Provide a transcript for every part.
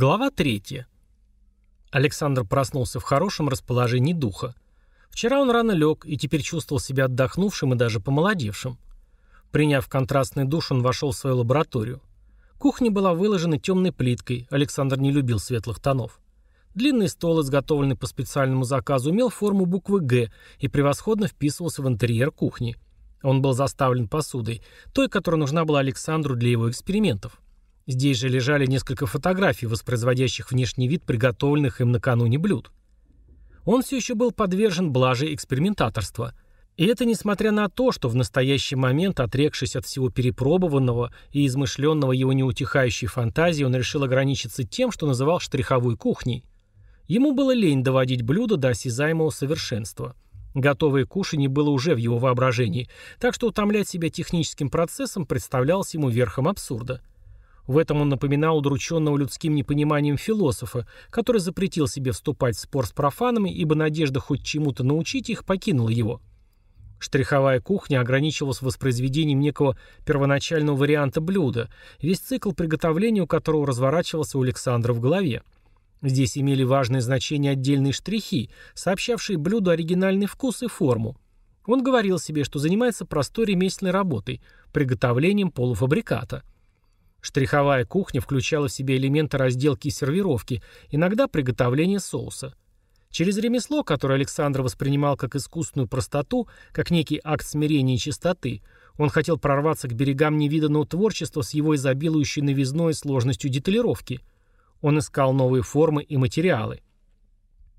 Глава 3. Александр проснулся в хорошем расположении духа. Вчера он рано лег и теперь чувствовал себя отдохнувшим и даже помолодевшим. Приняв контрастный душ, он вошел в свою лабораторию. Кухня была выложена темной плиткой, Александр не любил светлых тонов. Длинный стол, изготовленный по специальному заказу, имел форму буквы «Г» и превосходно вписывался в интерьер кухни. Он был заставлен посудой, той, которая нужна была Александру для его экспериментов. Здесь же лежали несколько фотографий, воспроизводящих внешний вид приготовленных им накануне блюд. Он все еще был подвержен блаже экспериментаторства. И это несмотря на то, что в настоящий момент, отрекшись от всего перепробованного и измышленного его неутихающей фантазии, он решил ограничиться тем, что называл штриховой кухней. Ему было лень доводить блюдо до осязаемого совершенства. Готовое кушанье было уже в его воображении, так что утомлять себя техническим процессом представлялось ему верхом абсурда – в этом он напоминал удрученного людским непониманием философа, который запретил себе вступать в спор с профанами, ибо надежда хоть чему-то научить их покинула его. Штриховая кухня ограничивалась воспроизведением некого первоначального варианта блюда, весь цикл приготовления у которого разворачивался у Александра в голове. Здесь имели важное значение отдельные штрихи, сообщавшие блюду оригинальный вкус и форму. Он говорил себе, что занимается простой ремесленной работой, приготовлением полуфабриката – Штриховая кухня включала в себя элементы разделки и сервировки, иногда приготовления соуса. Через ремесло, которое Александр воспринимал как искусственную простоту, как некий акт смирения и чистоты, он хотел прорваться к берегам невиданного творчества с его изобилующей новизной сложностью деталировки. Он искал новые формы и материалы.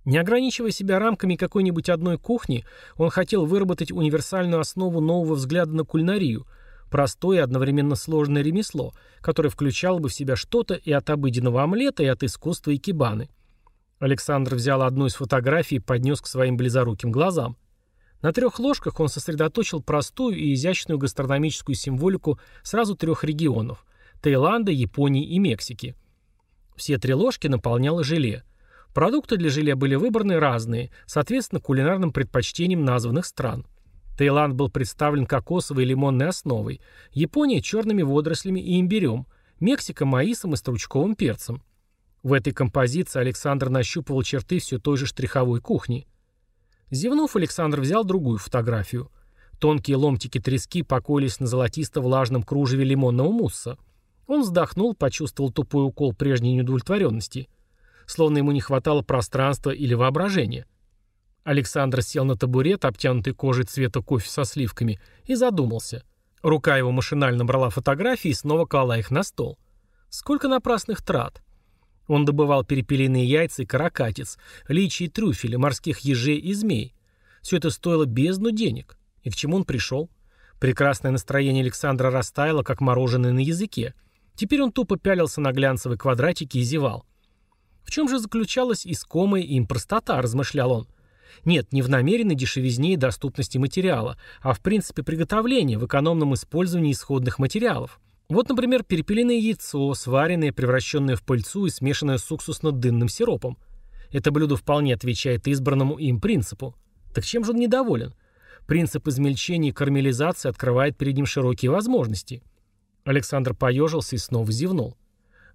Не ограничивая себя рамками какой-нибудь одной кухни, он хотел выработать универсальную основу нового взгляда на кулинарию – Простое и одновременно сложное ремесло, которое включало бы в себя что-то и от обыденного омлета, и от искусства икебаны. Александр взял одну из фотографий и поднес к своим близоруким глазам. На трех ложках он сосредоточил простую и изящную гастрономическую символику сразу трех регионов – Таиланда, Японии и Мексики. Все три ложки наполняло желе. Продукты для желе были выбраны разные, соответственно кулинарным предпочтениям названных стран – Таиланд был представлен кокосовой и лимонной основой, Япония – черными водорослями и имбирем, Мексика – маисом и стручковым перцем. В этой композиции Александр нащупывал черты все той же штриховой кухни. Зевнув, Александр взял другую фотографию. Тонкие ломтики трески покоились на золотисто-влажном кружеве лимонного мусса. Он вздохнул, почувствовал тупой укол прежней неудовлетворенности. Словно ему не хватало пространства или воображения. Александр сел на табурет, обтянутый кожей цвета кофе со сливками, и задумался. Рука его машинально брала фотографии и снова клала их на стол. Сколько напрасных трат. Он добывал перепелиные яйца и каракатиц, личи и трюфели, морских ежей и змей. Все это стоило бездну денег. И к чему он пришел? Прекрасное настроение Александра растаяло, как мороженое на языке. Теперь он тупо пялился на глянцевые квадратики и зевал. В чем же заключалась искомая им простота, размышлял он. Нет, не в намеренной дешевизне и доступности материала, а в принципе приготовления, в экономном использовании исходных материалов. Вот, например, перепелиное яйцо, сваренное, превращенное в пыльцу и смешанное с уксусно-дынным сиропом. Это блюдо вполне отвечает избранному им принципу. Так чем же он недоволен? Принцип измельчения и карамелизации открывает перед ним широкие возможности. Александр поежился и снова зевнул.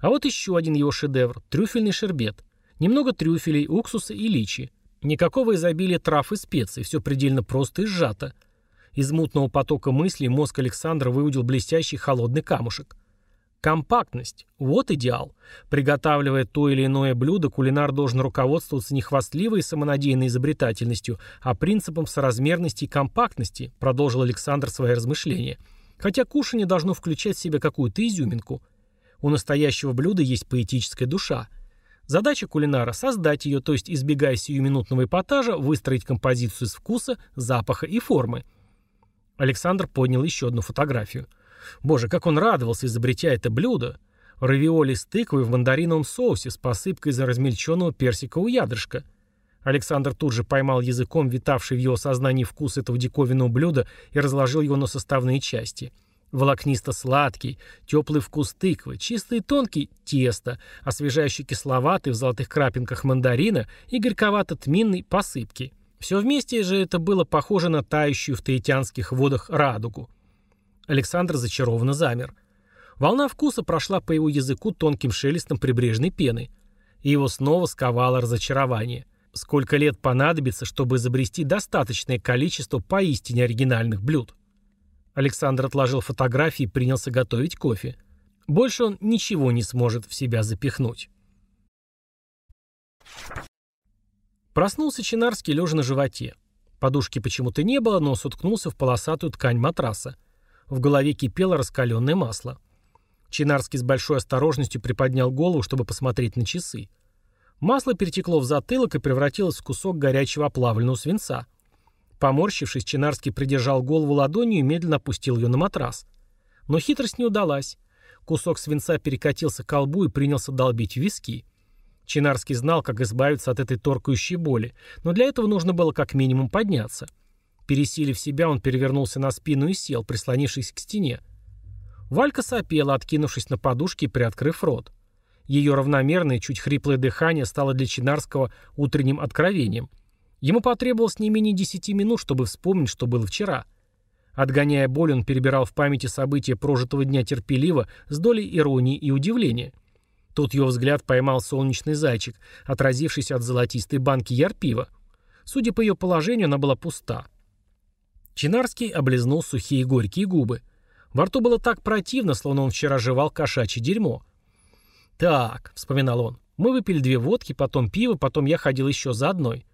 А вот еще один его шедевр – трюфельный шербет. Немного трюфелей, уксуса и личи. Никакого изобилия трав и специй, все предельно просто и сжато. Из мутного потока мыслей мозг Александра выудил блестящий холодный камушек. Компактность – вот идеал. Приготавливая то или иное блюдо, кулинар должен руководствоваться не хвастливой и самонадеянной изобретательностью, а принципом соразмерности и компактности, продолжил Александр свои размышления. Хотя кушание должно включать в себя какую-то изюминку. У настоящего блюда есть поэтическая душа – Задача кулинара – создать ее, то есть, избегая сиюминутного эпатажа, выстроить композицию из вкуса, запаха и формы. Александр поднял еще одну фотографию. Боже, как он радовался, изобретя это блюдо. Равиоли с тыквой в мандариновом соусе с посыпкой из размельченного персикового ядрышка. Александр тут же поймал языком витавший в его сознании вкус этого диковинного блюда и разложил его на составные части – Волокнисто-сладкий, теплый вкус тыквы, чистый и тонкий – тесто, освежающий кисловатый в золотых крапинках мандарина и горьковато-тминной посыпки. Все вместе же это было похоже на тающую в таитянских водах радугу. Александр зачарованно замер. Волна вкуса прошла по его языку тонким шелестом прибрежной пены. И его снова сковало разочарование. Сколько лет понадобится, чтобы изобрести достаточное количество поистине оригинальных блюд? Александр отложил фотографии и принялся готовить кофе. Больше он ничего не сможет в себя запихнуть. Проснулся Чинарский лежа на животе. Подушки почему-то не было, но соткнулся в полосатую ткань матраса. В голове кипело раскаленное масло. Чинарский с большой осторожностью приподнял голову, чтобы посмотреть на часы. Масло перетекло в затылок и превратилось в кусок горячего оплавленного свинца. Поморщившись, Чинарский придержал голову ладонью и медленно опустил ее на матрас. Но хитрость не удалась. Кусок свинца перекатился к колбу и принялся долбить виски. Чинарский знал, как избавиться от этой торкающей боли, но для этого нужно было как минимум подняться. Пересилив себя, он перевернулся на спину и сел, прислонившись к стене. Валька сопела, откинувшись на подушке и приоткрыв рот. Ее равномерное, чуть хриплое дыхание стало для Чинарского утренним откровением. Ему потребовалось не менее десяти минут, чтобы вспомнить, что было вчера. Отгоняя боль, он перебирал в памяти события прожитого дня терпеливо, с долей иронии и удивления. Тут его взгляд поймал солнечный зайчик, отразившийся от золотистой банки ярпива. Судя по ее положению, она была пуста. Чинарский облизнул сухие горькие губы. Во рту было так противно, словно он вчера жевал кошачье дерьмо. «Так», — вспоминал он, — «мы выпили две водки, потом пиво, потом я ходил еще за одной».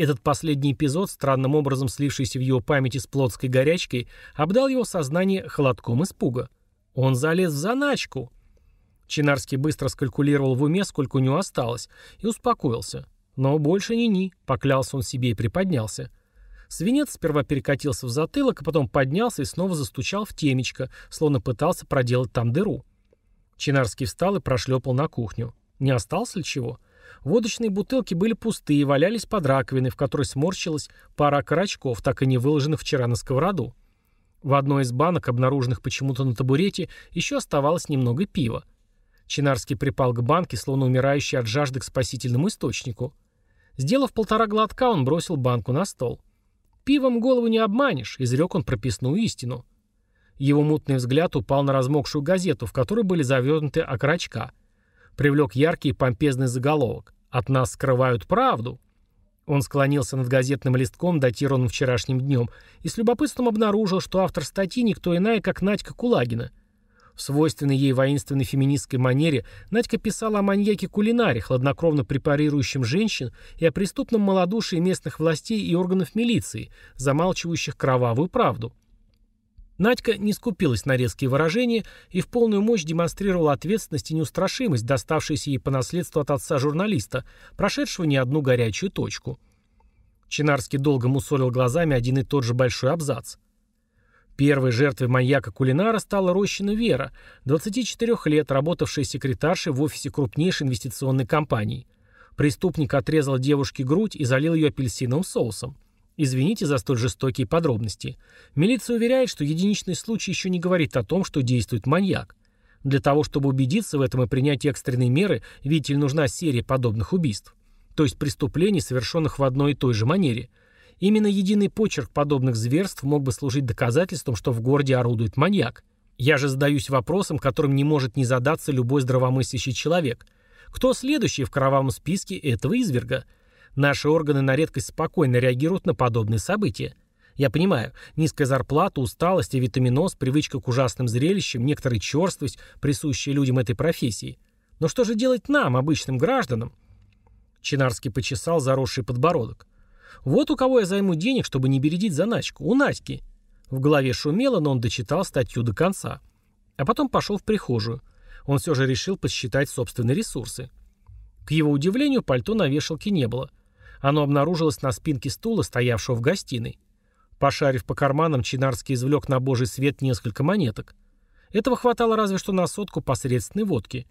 Этот последний эпизод, странным образом слившийся в его памяти с плотской горячкой, обдал его сознание холодком испуга. Он залез в заначку. Чинарский быстро скалькулировал в уме, сколько у него осталось, и успокоился. Но больше ни-ни, поклялся он себе и приподнялся. Свинец сперва перекатился в затылок, а потом поднялся и снова застучал в темечко, словно пытался проделать там дыру. Чинарский встал и прошлепал на кухню. Не осталось ли чего? Водочные бутылки были пустые и валялись под раковиной, в которой сморщилась пара окорочков, так и не выложенных вчера на сковороду. В одной из банок, обнаруженных почему-то на табурете, еще оставалось немного пива. Чинарский припал к банке, словно умирающий от жажды к спасительному источнику. Сделав полтора глотка, он бросил банку на стол. «Пивом голову не обманешь», — изрек он прописную истину. Его мутный взгляд упал на размокшую газету, в которой были завернуты окорочка. Привлек яркий помпезный заголовок. «От нас скрывают правду». Он склонился над газетным листком, датированным вчерашним днем, и с любопытством обнаружил, что автор статьи никто иная, как Надька Кулагина — в свойственной ей воинственной феминистской манере Надька писала о маньяке-кулинаре, хладнокровно препарирующем женщин, и о преступном малодушии местных властей и органов милиции, замалчивающих кровавую правду. Надька не скупилась на резкие выражения и в полную мощь демонстрировала ответственность и неустрашимость, доставшиеся ей по наследству от отца-журналиста, прошедшего не одну горячую точку. Чинарский долго мусолил глазами один и тот же большой абзац. Первой жертвой маньяка-кулинара стала Рощина Вера, 24 лет, работавшая секретаршей в офисе крупнейшей инвестиционной компании. Преступник отрезал девушке грудь и залил ее апельсиновым соусом. Извините за столь жестокие подробности. Милиция уверяет, что единичный случай еще не говорит о том, что действует маньяк. Для того, чтобы убедиться в этом и принять экстренные меры, видите нужна серия подобных убийств. То есть преступлений, совершенных в одной и той же манере – Именно единый почерк подобных зверств мог бы служить доказательством, что в городе орудует маньяк. Я же задаюсь вопросом, которым не может не задаться любой здравомыслящий человек. Кто следующий в кровавом списке этого изверга? Наши органы на редкость спокойно реагируют на подобные события. Я понимаю, низкая зарплата, усталость, витаминоз, привычка к ужасным зрелищам, некоторая черствость, присущая людям этой профессии. Но что же делать нам, обычным гражданам? Чинарский почесал заросший подбородок. Вот у кого я займу денег, чтобы не бередить заначку. У Надьки. В голове шумело, но он дочитал статью до конца. А потом пошел в прихожую. Он все же решил посчитать собственные ресурсы. К его удивлению, пальто на вешалке не было. Оно обнаружилось на спинке стула, стоявшего в гостиной. Пошарив по карманам, Чинарский извлек на божий свет несколько монеток. Этого хватало разве что на сотку посредственной водки.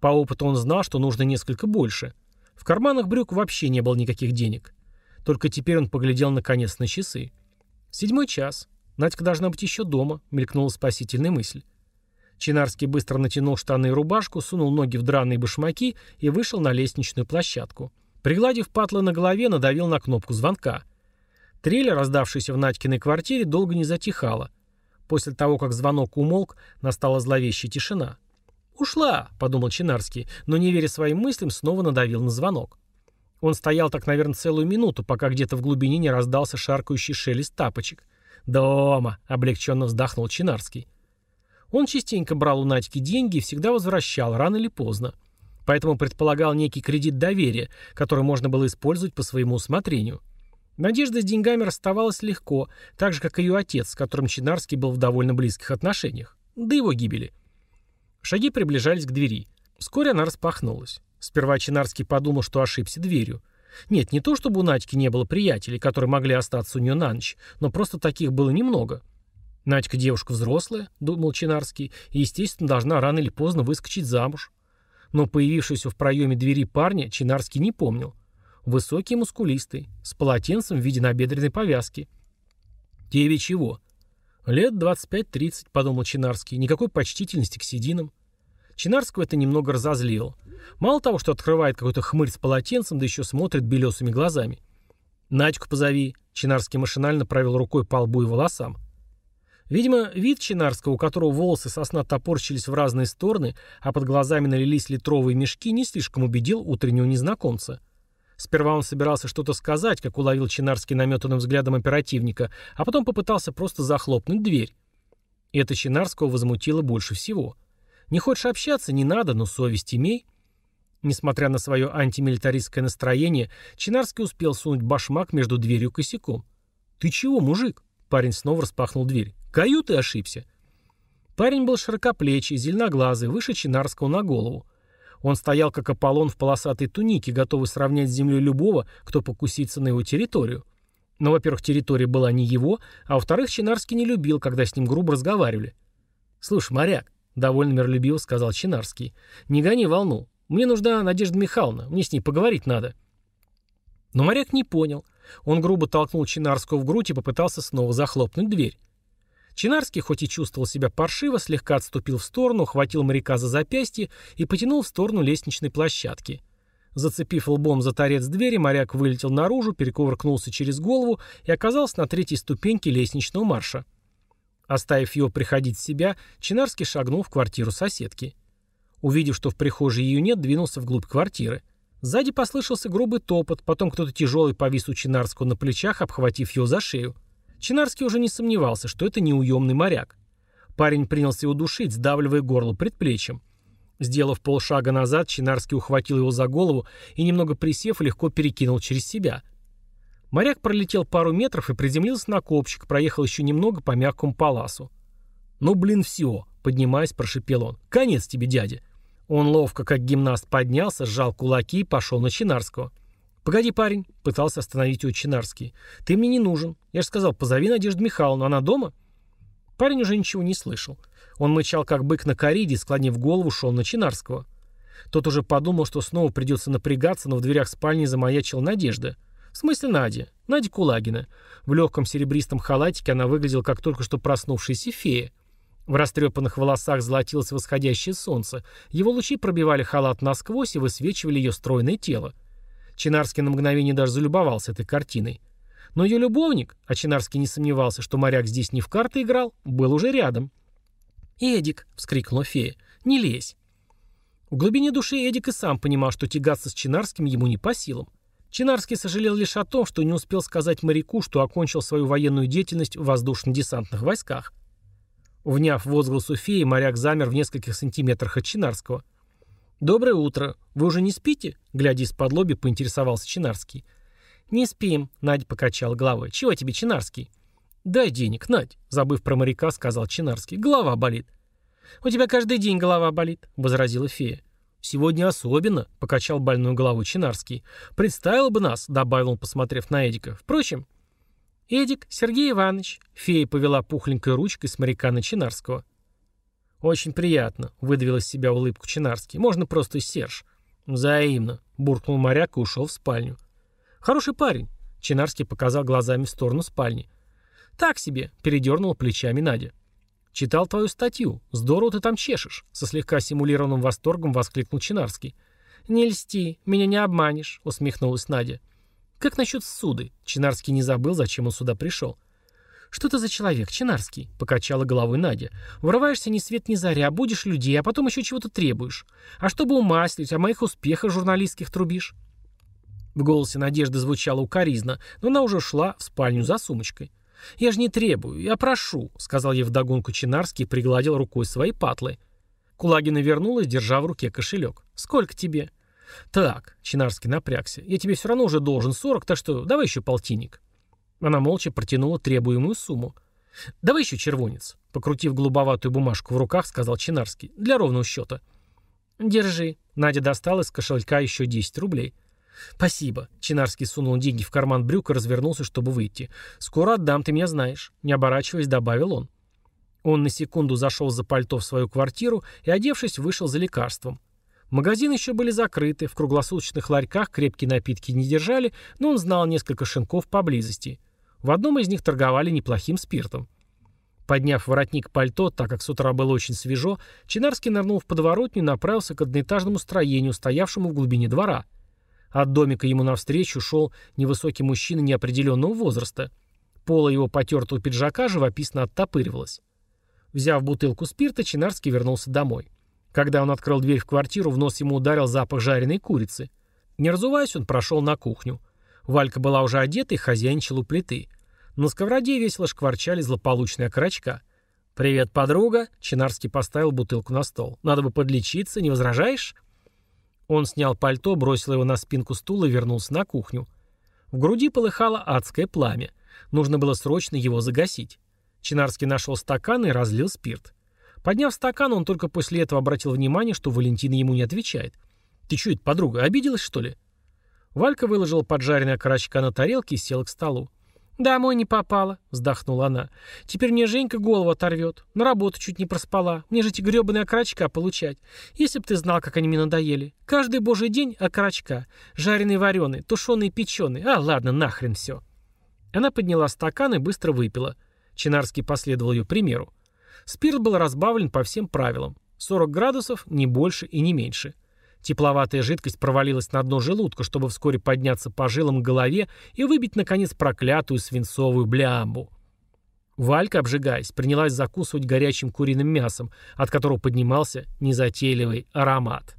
По опыту он знал, что нужно несколько больше. В карманах брюк вообще не было никаких денег. Только теперь он поглядел наконец на часы. Седьмой час. Надька должна быть еще дома, мелькнула спасительная мысль. Чинарский быстро натянул штаны и рубашку, сунул ноги в драные башмаки и вышел на лестничную площадку. Пригладив патлы на голове, надавил на кнопку звонка. Трель, раздавшаяся в Надькиной квартире, долго не затихала. После того, как звонок умолк, настала зловещая тишина. «Ушла», — подумал Чинарский, но, не веря своим мыслям, снова надавил на звонок. Он стоял так, наверное, целую минуту, пока где-то в глубине не раздался шаркающий шелест тапочек. «Дома!» — облегченно вздохнул Чинарский. Он частенько брал у Надьки деньги и всегда возвращал, рано или поздно. Поэтому предполагал некий кредит доверия, который можно было использовать по своему усмотрению. Надежда с деньгами расставалась легко, так же, как и ее отец, с которым Чинарский был в довольно близких отношениях. До его гибели. Шаги приближались к двери. Вскоре она распахнулась. Сперва Чинарский подумал, что ошибся дверью. Нет, не то, чтобы у Надьки не было приятелей, которые могли остаться у нее на ночь, но просто таких было немного. Надька девушка взрослая, думал Чинарский, и, естественно, должна рано или поздно выскочить замуж. Но появившегося в проеме двери парня Чинарский не помнил. Высокий и мускулистый, с полотенцем в виде набедренной повязки. Тебе чего? Лет 25-30, подумал Чинарский, никакой почтительности к сединам. Чинарского это немного разозлило. Мало того, что открывает какой-то хмырь с полотенцем, да еще смотрит белесыми глазами. «Надьку позови», — Чинарский машинально провел рукой по лбу и волосам. Видимо, вид Чинарского, у которого волосы сосна топорщились в разные стороны, а под глазами налились литровые мешки, не слишком убедил утреннего незнакомца. Сперва он собирался что-то сказать, как уловил Чинарский наметанным взглядом оперативника, а потом попытался просто захлопнуть дверь. И это Чинарского возмутило больше всего. Не хочешь общаться, не надо, но совесть имей. Несмотря на свое антимилитаристское настроение, Чинарский успел сунуть башмак между дверью и косяком. «Ты чего, мужик?» Парень снова распахнул дверь. «Каюты ошибся». Парень был широкоплечий, зеленоглазый, выше Чинарского на голову. Он стоял как Аполлон в полосатой тунике, готовый сравнять с землей любого, кто покусится на его территорию. Но, во-первых, территория была не его, а во-вторых, Чинарский не любил, когда с ним грубо разговаривали. «Слушай, моряк», — довольно миролюбиво сказал Чинарский, — «не гони волну. Мне нужна Надежда Михайловна, мне с ней поговорить надо». Но моряк не понял. Он грубо толкнул Чинарского в грудь и попытался снова захлопнуть дверь. Чинарский, хоть и чувствовал себя паршиво, слегка отступил в сторону, хватил моряка за запястье и потянул в сторону лестничной площадки. Зацепив лбом за торец двери, моряк вылетел наружу, перекувыркнулся через голову и оказался на третьей ступеньке лестничного марша. Оставив его приходить в себя, Чинарский шагнул в квартиру соседки. Увидев, что в прихожей ее нет, двинулся вглубь квартиры. Сзади послышался грубый топот, потом кто-то тяжелый повис у Чинарского на плечах, обхватив его за шею. Чинарский уже не сомневался, что это неуемный моряк. Парень принялся его душить, сдавливая горло предплечьем. Сделав полшага назад, Чинарский ухватил его за голову и, немного присев, легко перекинул через себя. Моряк пролетел пару метров и приземлился на копчик, проехал еще немного по мягкому паласу. «Ну, блин, все!» — поднимаясь, прошипел он. «Конец тебе, дядя!» Он ловко, как гимнаст, поднялся, сжал кулаки и пошел на Чинарского. «Погоди, парень», — пытался остановить его Чинарский. «Ты мне не нужен. Я же сказал, позови Надежду Михайловну. Она дома?» Парень уже ничего не слышал. Он мычал, как бык на кориде, склонив голову, шел на Чинарского. Тот уже подумал, что снова придется напрягаться, но в дверях спальни замаячила Надежда. В смысле Надя? Надя Кулагина. В легком серебристом халатике она выглядела, как только что проснувшаяся фея. В растрепанных волосах золотилось восходящее солнце. Его лучи пробивали халат насквозь и высвечивали ее стройное тело. Чинарский на мгновение даже залюбовался этой картиной. Но ее любовник, а Чинарский не сомневался, что моряк здесь не в карты играл, был уже рядом. «Эдик!» — вскрикнула фея. «Не лезь!» В глубине души Эдик и сам понимал, что тягаться с Чинарским ему не по силам. Чинарский сожалел лишь о том, что не успел сказать моряку, что окончил свою военную деятельность в воздушно-десантных войсках. Вняв возгласу феи, моряк замер в нескольких сантиметрах от Чинарского — «Доброе утро. Вы уже не спите?» Глядя из-под лоби, поинтересовался Чинарский. «Не спим», — Надя покачал головой. «Чего тебе, Чинарский?» «Дай денег, Надь», — забыв про моряка, сказал Чинарский. «Голова болит». «У тебя каждый день голова болит», — возразила фея. «Сегодня особенно», — покачал больную голову Чинарский. «Представил бы нас», — добавил он, посмотрев на Эдика. «Впрочем...» «Эдик, Сергей Иванович», — фея повела пухленькой ручкой с моряка на Чинарского. «Очень приятно», — выдавил из себя улыбку Чинарский. «Можно просто Серж». «Взаимно», — буркнул моряк и ушел в спальню. «Хороший парень», — Чинарский показал глазами в сторону спальни. «Так себе», — передернула плечами Надя. «Читал твою статью. Здорово ты там чешешь», — со слегка симулированным восторгом воскликнул Чинарский. «Не льсти, меня не обманешь», — усмехнулась Надя. «Как насчет суды?» Чинарский не забыл, зачем он сюда пришел. «Что ты за человек, Чинарский?» — покачала головой Надя. «Врываешься ни свет ни заря, будешь людей, а потом еще чего-то требуешь. А чтобы умаслить, о моих успехах журналистских трубишь?» В голосе Надежды звучала укоризна, но она уже шла в спальню за сумочкой. «Я же не требую, я прошу», — сказал ей вдогонку Чинарский и пригладил рукой свои патлы. Кулагина вернулась, держа в руке кошелек. «Сколько тебе?» «Так», — Чинарский напрягся, — «я тебе все равно уже должен сорок, так что давай еще полтинник». Она молча протянула требуемую сумму. «Давай еще червонец», — покрутив голубоватую бумажку в руках, сказал Чинарский, — «для ровного счета». «Держи». Надя достала из кошелька еще 10 рублей. «Спасибо». Чинарский сунул деньги в карман брюк и развернулся, чтобы выйти. «Скоро отдам, ты меня знаешь», — не оборачиваясь, добавил он. Он на секунду зашел за пальто в свою квартиру и, одевшись, вышел за лекарством. Магазины еще были закрыты, в круглосуточных ларьках крепкие напитки не держали, но он знал несколько шинков поблизости. В одном из них торговали неплохим спиртом. Подняв воротник пальто, так как с утра было очень свежо, Чинарский нырнул в подворотню и направился к одноэтажному строению, стоявшему в глубине двора. От домика ему навстречу шел невысокий мужчина неопределенного возраста. Поло его потертого пиджака живописно оттопыривалось. Взяв бутылку спирта, Чинарский вернулся домой. Когда он открыл дверь в квартиру, в нос ему ударил запах жареной курицы. Не разуваясь, он прошел на кухню. Валька была уже одета и хозяйничала у плиты. На сковороде весело шкварчали злополучные окорочка. «Привет, подруга!» — Чинарский поставил бутылку на стол. «Надо бы подлечиться, не возражаешь?» Он снял пальто, бросил его на спинку стула и вернулся на кухню. В груди полыхало адское пламя. Нужно было срочно его загасить. Чинарский нашел стакан и разлил спирт. Подняв стакан, он только после этого обратил внимание, что Валентина ему не отвечает. «Ты что это, подруга, обиделась, что ли?» Валька выложила поджаренный окорочка на тарелке и села к столу. «Домой не попала», — вздохнула она. «Теперь мне Женька голову оторвет. На работу чуть не проспала. Мне же эти гребаные окорочка получать. Если б ты знал, как они мне надоели. Каждый божий день окорочка. Жареные вареные, тушеные печеные. А, ладно, нахрен все». Она подняла стакан и быстро выпила. Чинарский последовал ее примеру. Спирт был разбавлен по всем правилам. 40 градусов, не больше и не меньше. Тепловатая жидкость провалилась на дно желудка, чтобы вскоре подняться по жилам к голове и выбить, наконец, проклятую свинцовую блямбу. Валька, обжигаясь, принялась закусывать горячим куриным мясом, от которого поднимался незатейливый аромат.